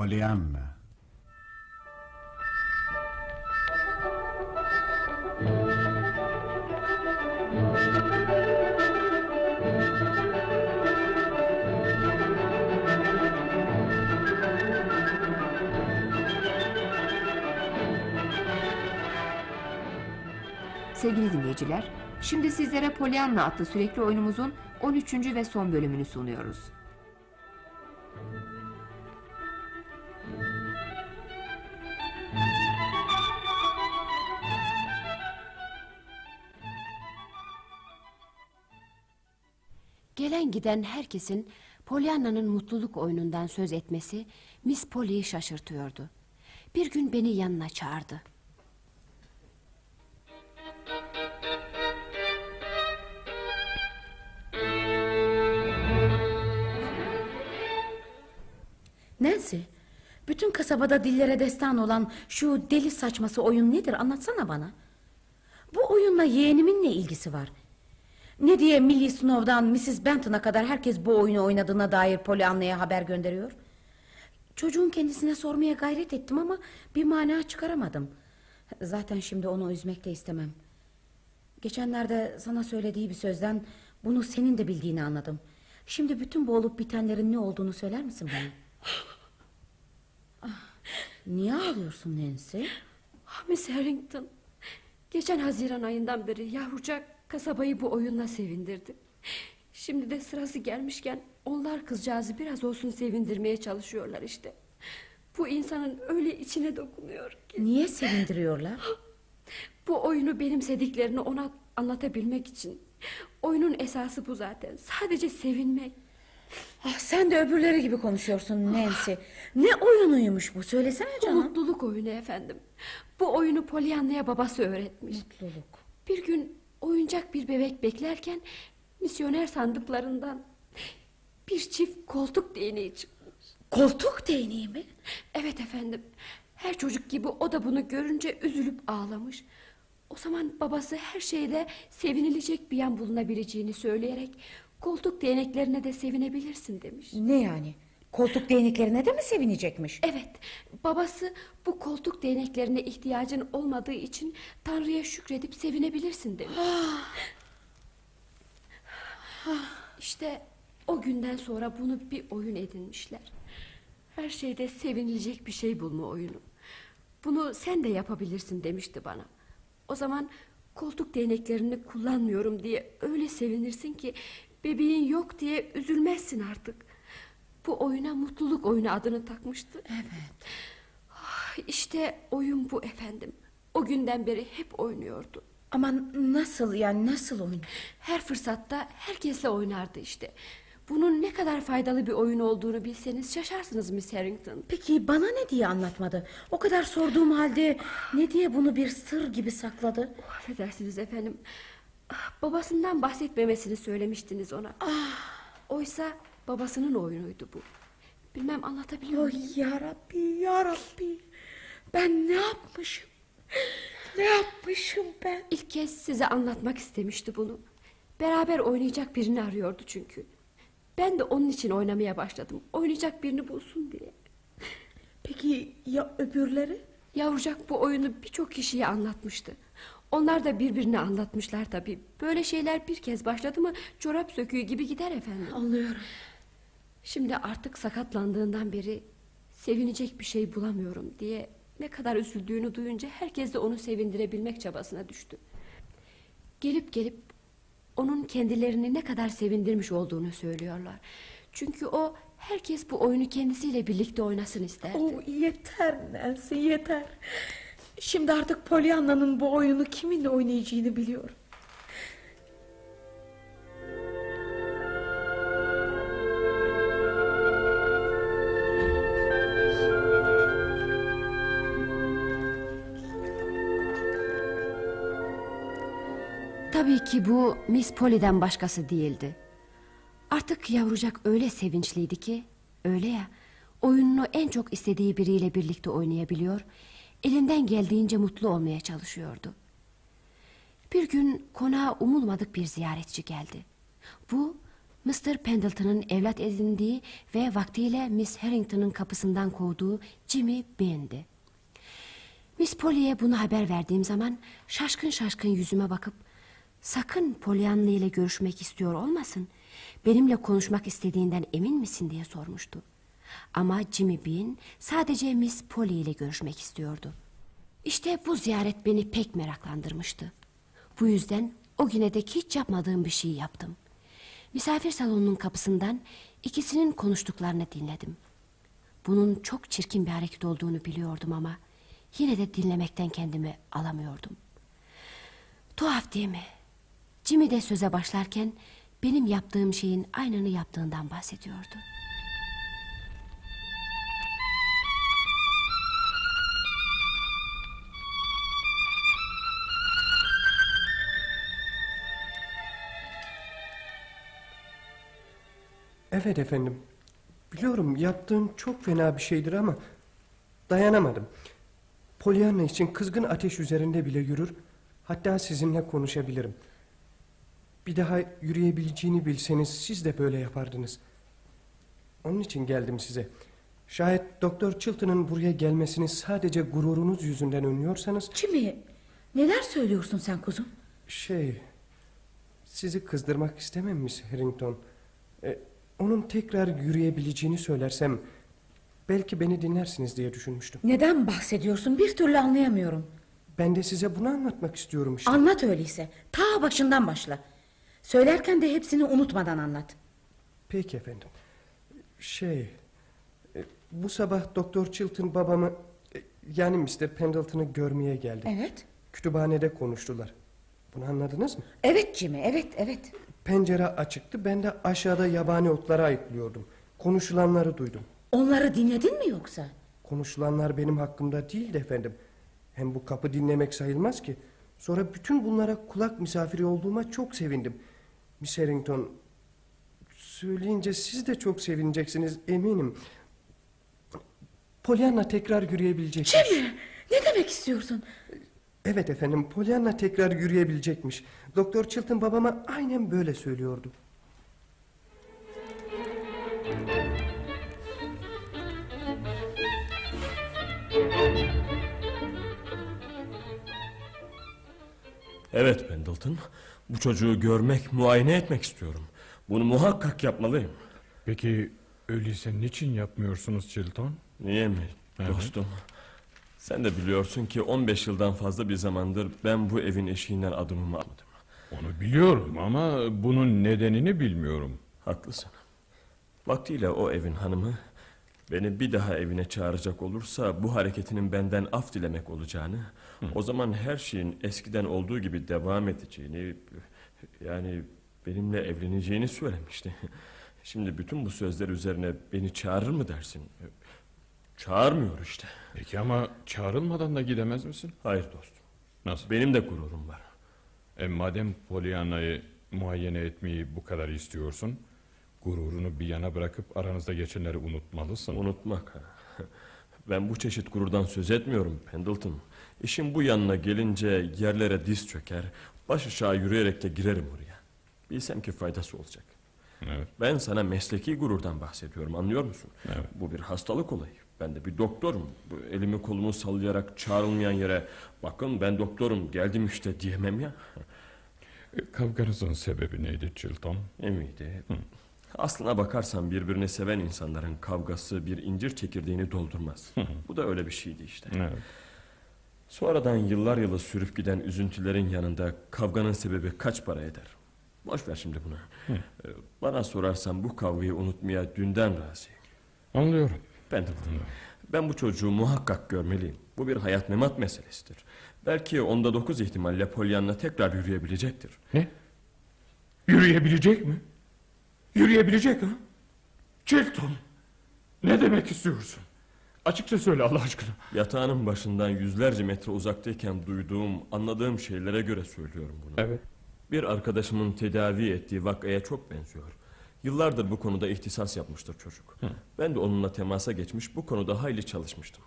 Pollyanna. Sevgili dinleyiciler, şimdi sizlere Pollyanna adlı sürekli oyunumuzun 13. ve son bölümünü sunuyoruz. Gelen giden herkesin Pollyanna'nın mutluluk oyunundan söz etmesi Miss Polly'yi şaşırtıyordu. Bir gün beni yanına çağırdı. Nancy, bütün kasabada dillere destan olan şu deli saçması oyun nedir anlatsana bana. Bu oyunla yeğenimin ne ilgisi var? Ne diye Millie Snow'dan Mrs. Benton'a kadar herkes bu oyunu oynadığına dair Pollyanna'ya haber gönderiyor? Çocuğun kendisine sormaya gayret ettim ama bir mana çıkaramadım. Zaten şimdi onu üzmek de istemem. Geçenlerde sana söylediği bir sözden bunu senin de bildiğini anladım. Şimdi bütün bu olup bitenlerin ne olduğunu söyler misin bana? Ah, niye ağlıyorsun Nancy? Ah, Miss Harrington, geçen Haziran ayından beri yavrucak kasabayı bu oyunla sevindirdi. Şimdi de sırası gelmişken onlar kızcağızı biraz olsun sevindirmeye çalışıyorlar işte. Bu insanın öyle içine dokunuyor ki. Niye sevindiriyorlar? Bu oyunu benimsediklerini ona anlatabilmek için. Oyunun esası bu zaten. Sadece sevinmek. Ah, sen de öbürleri gibi konuşuyorsun Nancy. Ne oyunuymuş bu söylesene canım. mutluluk oyunu efendim. Bu oyunu Pollyanna'ya babası öğretmiş. Mutluluk. Bir gün oyuncak bir bebek beklerken misyoner sandıklarından bir çift koltuk değneği çıkmış. Koltuk değneği mi? Evet efendim. Her çocuk gibi o da bunu görünce üzülüp ağlamış. O zaman babası her şeyde sevinilecek bir yan bulunabileceğini söyleyerek koltuk değneklerine de sevinebilirsin demiş. Ne yani? Koltuk değneklerine de mi sevinecekmiş? Evet, babası bu koltuk değneklerine ihtiyacın olmadığı için Tanrı'ya şükredip sevinebilirsin demiş. işte o günden sonra bunu bir oyun edinmişler. Her şeyde sevinilecek bir şey bulma oyunu. Bunu sen de yapabilirsin demişti bana. O zaman koltuk değneklerini kullanmıyorum diye öyle sevinirsin ki bebeğin yok diye üzülmezsin artık. Bu oyuna mutluluk oyunu adını takmıştı. Evet. Ah, İşte oyun bu efendim. O günden beri hep oynuyordu. Ama nasıl yani nasıl oyun? Her fırsatta herkesle oynardı işte. Bunun ne kadar faydalı bir oyun olduğunu bilseniz şaşarsınız Miss Harrington. Peki bana ne diye anlatmadı? O kadar sorduğum halde ne diye bunu bir sır gibi sakladı? Oh, affedersiniz efendim. Ah, Babasından bahsetmemesini söylemiştiniz ona. Oysa babasının oyunuydu bu. Bilmem anlatabiliyor muyum? yarabbi yarabbi. Ben ne yapmışım? Ne yapmışım ben? İlk kez size anlatmak istemişti bunu. Beraber oynayacak birini arıyordu çünkü. Ben de onun için oynamaya başladım. Oynayacak birini bulsun diye. Peki ya öbürleri? Yavrucak bu oyunu birçok kişiye anlatmıştı. Onlar da birbirine anlatmışlar tabii. Böyle şeyler bir kez başladı mı çorap söküğü gibi gider efendim. Anlıyorum. Şimdi artık sakatlandığından beri sevinecek bir şey bulamıyorum diye ne kadar üzüldüğünü duyunca herkes de onu sevindirebilmek çabasına düştü. Gelip gelip onun kendilerini ne kadar sevindirmiş olduğunu söylüyorlar. Çünkü o herkes bu oyunu kendisiyle birlikte oynasın isterdi. Oh, yeter Nancy yeter. Şimdi artık Pollyanna'nın bu oyunu kiminle oynayacağını biliyorum. Tabii ki bu Miss Polly'den başkası değildi. Artık yavrucak öyle sevinçliydi ki, öyle ya, oyununu en çok istediği biriyle birlikte oynayabiliyor, elinden geldiğince mutlu olmaya çalışıyordu. Bir gün konağa umulmadık bir ziyaretçi geldi. Bu Mr. Pendleton'ın evlat edindiği ve vaktiyle Miss Harrington'ın kapısından kovduğu Jimmy Bean'di. Miss Polly'e bunu haber verdiğim zaman şaşkın şaşkın yüzüme bakıp sakın Pollyanna ile görüşmek istiyor olmasın. Benimle konuşmak istediğinden emin misin diye sormuştu. Ama Jimmy Bean sadece Miss Polly ile görüşmek istiyordu. İşte bu ziyaret beni pek meraklandırmıştı. Bu yüzden o güne dek hiç yapmadığım bir şey yaptım. Misafir salonunun kapısından ikisinin konuştuklarını dinledim. Bunun çok çirkin bir hareket olduğunu biliyordum ama yine de dinlemekten kendimi alamıyordum. Tuhaf değil mi? Jimmy de söze başlarken benim yaptığım şeyin aynını yaptığından bahsediyordu. Evet efendim. Biliyorum yaptığım çok fena bir şeydir ama dayanamadım. Pollyanna için kızgın ateş üzerinde bile yürür. Hatta sizinle konuşabilirim. Bir daha yürüyebileceğini bilseniz siz de böyle yapardınız. Onun için geldim size. Şayet Doktor Chilton'ın buraya gelmesini sadece gururunuz yüzünden önlüyorsanız... Jimmy neler söylüyorsun sen kuzum? Şey... Sizi kızdırmak istemem Miss Harrington. E, onun tekrar yürüyebileceğini söylersem... Belki beni dinlersiniz diye düşünmüştüm. Neden bahsediyorsun bir türlü anlayamıyorum. Ben de size bunu anlatmak istiyorum işte. Anlat öyleyse ta başından başla. Söylerken de hepsini unutmadan anlat. Peki efendim. Şey... e, Bu sabah Doktor Chilton babamı... e, Yani Mr. Pendleton'ı görmeye geldi. Evet. Kütüphanede konuştular. Bunu anladınız mı? Evet Jimmy evet evet. Pencere açıktı. Ben de aşağıda yabani otları ayıklıyordum. Konuşulanları duydum. Onları dinledin mi yoksa? Konuşulanlar benim hakkımda değildi efendim. Hem bu kapı dinlemek sayılmaz ki. Sonra bütün bunlara kulak misafiri olduğuma çok sevindim. Miss Harrington... Söyleyince siz de çok sevineceksiniz eminim. Pollyanna tekrar yürüyebilecekmiş. Jimmy ne demek istiyorsun? Evet efendim Pollyanna tekrar yürüyebilecekmiş. Doktor Chilton babama aynen böyle söylüyordu. Evet Pendleton. Bu çocuğu görmek, muayene etmek istiyorum. Bunu muhakkak yapmalıyım. Peki öyleyse niçin yapmıyorsunuz Chilton? Niye mi Evet. dostum? Sen de biliyorsun ki 15 yıldan fazla bir zamandır ben bu evin eşiğinden adımımı atmadım. Onu biliyorum ama bunun nedenini bilmiyorum. Haklısın. Vaktiyle o evin hanımı beni bir daha evine çağıracak olursa bu hareketinin benden af dilemek olacağını, o zaman her şeyin eskiden olduğu gibi devam edeceğini, yani benimle evleneceğini söylemişti. Şimdi bütün bu sözler üzerine beni çağırır mı dersin? Çağırmıyor işte. Peki ama çağrılmadan da gidemez misin? Hayır dostum. Nasıl? Benim de gururum var. E madem Pollyanna'yı muayene etmeyi bu kadar istiyorsun... ...gururunu bir yana bırakıp aranızda geçenleri unutmalısın. Unutmak. ha. Ben bu çeşit gururdan söz etmiyorum Pendleton. İşin bu yanına gelince yerlere diz çöker, baş aşağı yürüyerek de girerim oraya. Bilsem ki faydası olacak. Evet. Ben sana mesleki gururdan bahsediyorum anlıyor musun? Evet. Bu bir hastalık olayı. Ben de bir doktorum. Bu elimi kolumu sallayarak çağrılmayan yere bakın ben doktorum geldim işte diyemem ya. E, Kavganızın sebebi neydi Chilton? Emiydi. Aslına bakarsan birbirini seven insanların kavgası bir incir çekirdeğini doldurmaz. Bu da öyle bir şeydi işte. Evet. Sonradan yıllar yılı sürüp giden üzüntülerin yanında kavganın sebebi kaç para eder? Boş ver şimdi bunu. Ee, Bana sorarsan bu kavgayı unutmaya dünden razıyım. Anlıyorum. Pendleton, ben bu çocuğu muhakkak görmeliyim. Bu bir hayat memat meselesidir. Belki onda dokuz ihtimalle Pollyanna tekrar yürüyebilecektir. Ne? Yürüyebilecek mi? Yürüyebilecek ha? Chilton! Ne demek istiyorsun? Açıkça söyle Allah aşkına. Yatağının başından yüzlerce metre uzaktayken duyduğum, anladığım şeylere göre söylüyorum bunu. Evet. Bir arkadaşımın tedavi ettiği vakaya çok benziyor. Yıllardır bu konuda ihtisas yapmıştır çocuk. Ben de onunla temasa geçmiş bu konuda hayli çalışmıştım.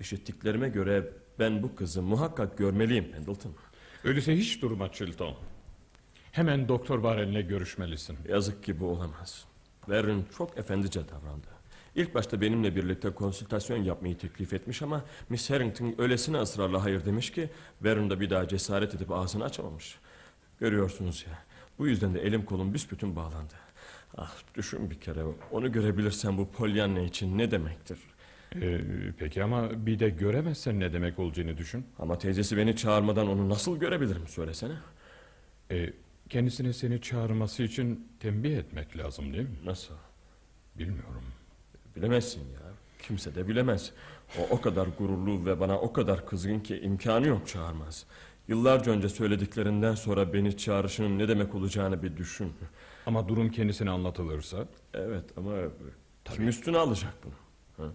İşittiklerime göre ben bu kızı muhakkak görmeliyim Pendleton. Öyleyse hiç durma Chilton. Hemen Doktor Varel'le görüşmelisin. Yazık ki bu olamaz. Warren çok efendice davrandı. İlk başta benimle birlikte konsültasyon yapmayı teklif etmiş ama Miss Harrington öylesine ısrarla hayır demiş ki Warren da bir daha cesaret edip ağzını açamamış. Görüyorsunuz ya. Bu yüzden de elim kolum büsbütün bağlandı. Ah düşün bir kere onu görebilirsen bu Pollyanna için ne demektir? Ee, peki ama bir de göremezsen ne demek olacağını düşün. Ama teyzesi beni çağırmadan onu nasıl görebilirim söylesene. Ee, kendisine seni çağırması için tembih etmek lazım değil mi? Nasıl? Bilmiyorum. Bilemezsin ya. Kimse de bilemez. O o kadar gururlu ve bana o kadar kızgın ki imkanı yok çağırmaz. Yıllarca önce söylediklerinden sonra beni çağrışının ne demek olacağını bir düşün. Ama durum kendisine anlatılırsa Evet ama kim üstüne alacak bunu? Ha?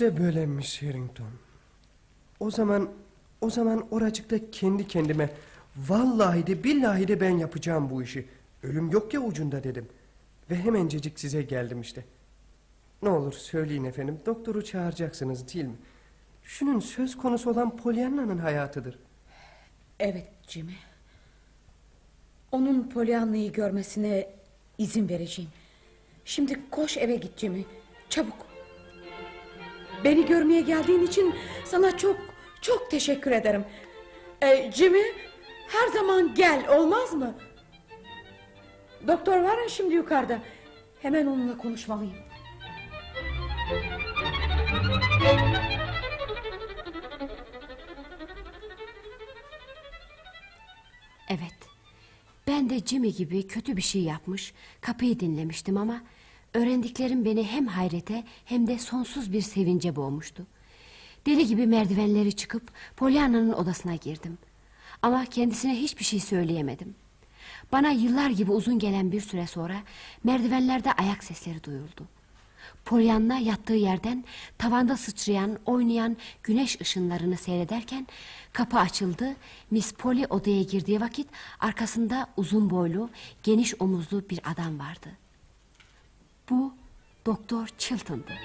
İşte böyle Miss Harrington. O zaman o zaman oracıkta kendi kendime vallahi de billahi de ben yapacağım bu işi. Ölüm yok ya ucunda dedim. Ve hemencecik size geldim işte. Ne olur söyleyin efendim doktoru çağıracaksınız değil mi? Şunun söz konusu olan Pollyanna'nın hayatıdır. Evet Jimmy. Onun Pollyanna'yı görmesine izin vereceğim. Şimdi koş eve git Jimmy. Çabuk. Beni görmeye geldiğin için sana çok çok teşekkür ederim. Ee, Jimmy her zaman gel olmaz mı? Doktor var ya şimdi yukarıda. Hemen onunla konuşmalıyım. Evet. Ben de Jimmy gibi kötü bir şey yapmış, kapıyı dinlemiştim ama öğrendiklerim beni hem hayrete hem de sonsuz bir sevince boğmuştu. Deli gibi merdivenleri çıkıp Pollyanna'nın odasına girdim. Ama kendisine hiçbir şey söyleyemedim. Bana yıllar gibi uzun gelen bir süre sonra merdivenlerde ayak sesleri duyuldu. Pollyanna yattığı yerden tavanda sıçrayan, oynayan güneş ışınlarını seyrederken kapı açıldı. Miss Polly odaya girdiği vakit arkasında uzun boylu, geniş omuzlu bir adam vardı. Bu Doktor Chilton'dı.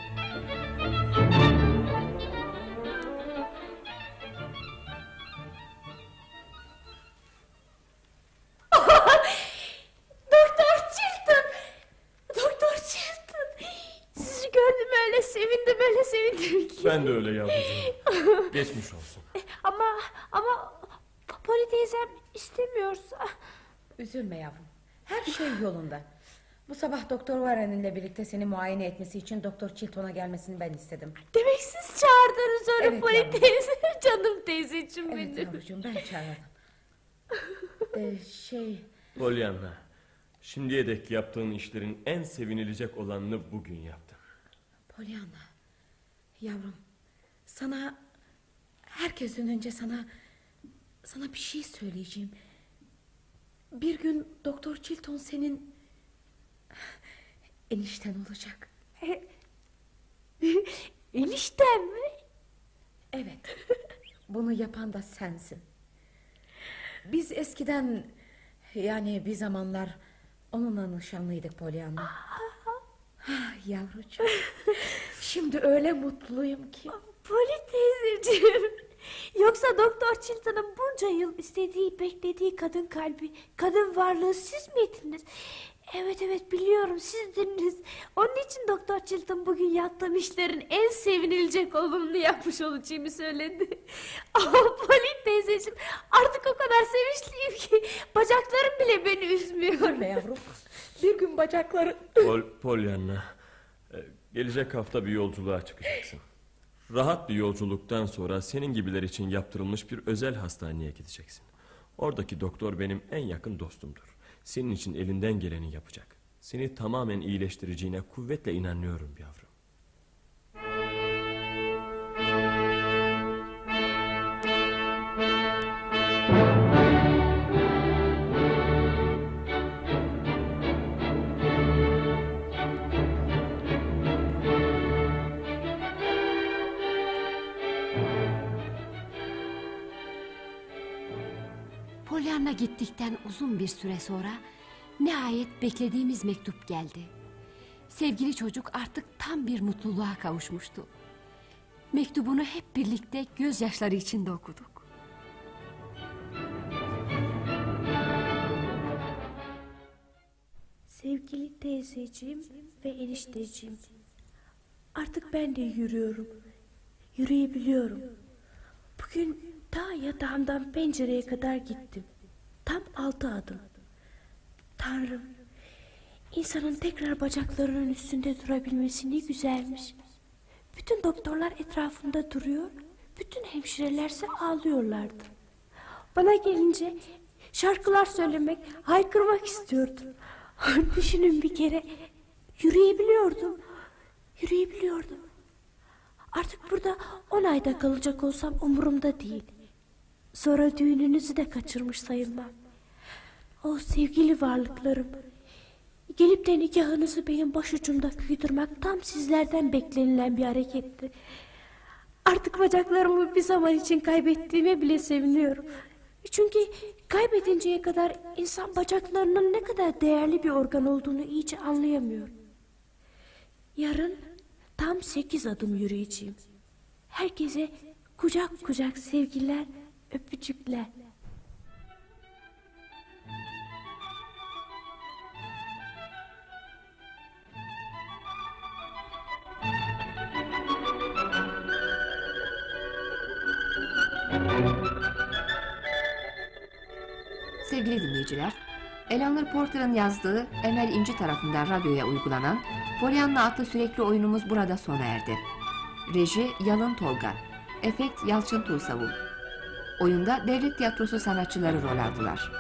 Doktor Chilton! Doktor Chilton! Sizi gördüm öyle sevindim öyle sevindim ki. Ben de öyle yavrucuğum. Geçmiş olsun. Ama ama Poli teyzem istemiyorsa. Üzülme yavrum. Her şey yolunda. Bu sabah Doktor Warren'inle birlikte seni muayene etmesi için Doktor Chilton'a gelmesini ben istedim. Demek siz çağırdınız onu Evet Poli teyze. Canım teyzeciğim Evet benim. yavrucuğum ben çağırdım. ee, şey Pollyanna, şimdiye dek yaptığın işlerin en sevinilecek olanını bugün yaptın. Pollyanna yavrum sana herkesten önce sana sana bir şey söyleyeceğim. Bir gün Doktor Chilton senin enişten olacak. Eniştem mi? Evet. Bunu yapan da sensin. Biz eskiden yani bir zamanlar onunla nişanlıydık Pollyanna. Ah, yavrucuğum. Şimdi öyle mutluyum ki. Poli teyzeciğim. Yoksa Doktor Chilton'ın bunca yıl istediği, beklediği kadın kalbi, kadın varlığı siz miydiniz? Evet evet biliyorum sizdiniz. Onun için Doktor Chilton bugün yaptığım işlerin en sevinilecek olanını yapmış olacağımı söyledi. Ama Poli teyzeciğim artık o kadar sevinçliyim ki bacaklarım bile beni üzmüyor. Üzülme yavrum. Bir gün bacakları... Pol, Pollyanna, e, gelecek hafta bir yolculuğa çıkacaksın. Rahat bir yolculuktan sonra senin gibiler için yaptırılmış bir özel hastaneye gideceksin. Oradaki doktor benim en yakın dostumdur. Senin için elinden geleni yapacak. Seni tamamen iyileştireceğine kuvvetle inanıyorum yavrum. Gittikten uzun bir süre sonra Nihayet beklediğimiz mektup geldi. Sevgili çocuk artık tam bir mutluluğa kavuşmuştu. Mektubunu hep birlikte gözyaşları içinde okuduk. Sevgili teyzeciğim ve enişteciğim. Artık ben de yürüyorum. Yürüyebiliyorum. Bugün ta yatağımdan pencereye kadar gittim. Tam altı adım. Tanrım, insanın tekrar bacaklarının üstünde durabilmesi ne güzelmiş. Bütün doktorlar etrafında duruyor, bütün hemşirelerse ağlıyorlardı. Bana gelince şarkılar söylemek, haykırmak istiyordum. Düşünün bir kere yürüyebiliyordum. Yürüyebiliyordum. Artık burada on ayda kalacak olsam umurumda değil. Sonra düğününüzü de kaçırmış sayılmam. O sevgili varlıklarım. Gelip de nikahınızı benim başucumda kıydırmak tam sizlerden beklenilen bir hareketti. Artık bacaklarımı bir zaman için kaybettiğime bile seviniyorum. Çünkü kaybedinceye kadar insan bacaklarının ne kadar değerli bir organ olduğunu iyice anlayamıyor. Yarın tam sekiz adım yürüyeceğim. Herkese kucak kucak sevgiler, öpücükler. Sevgili dinleyiciler, Eleanor Porter'ın yazdığı Emel İnci tarafından radyoya uygulanan Pollyanna adlı sürekli oyunumuz burada sona erdi. Reji Yalın Tolga, Efekt Yalçın Tuğsavul. Oyunda devlet tiyatrosu sanatçıları rol aldılar.